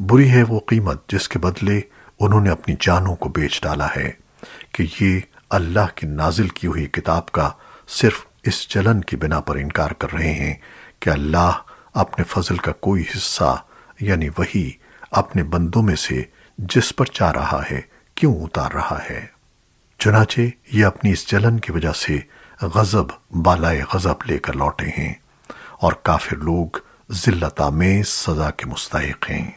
بری ہے وہ قیمت جس کے بدلے انہوں نے اپنی جانوں کو بیچ ڈالا ہے کہ یہ اللہ کی نازل کی ہوئی کتاب کا صرف اس چلن کی بنا پر انکار کر رہے ہیں کہ اللہ اپنے فضل کا کوئی حصہ یعنی وہی اپنے بندوں میں سے جس پر چاہ رہا ہے کیوں اتار رہا ہے۔ چنانچہ یہ اپنی اس جلن کی وجہ سے غضب، بالائے غضب لے کر لوٹے ہیں اور کافر لوگ ذلت آمیز سزا کے مستحق ہیں۔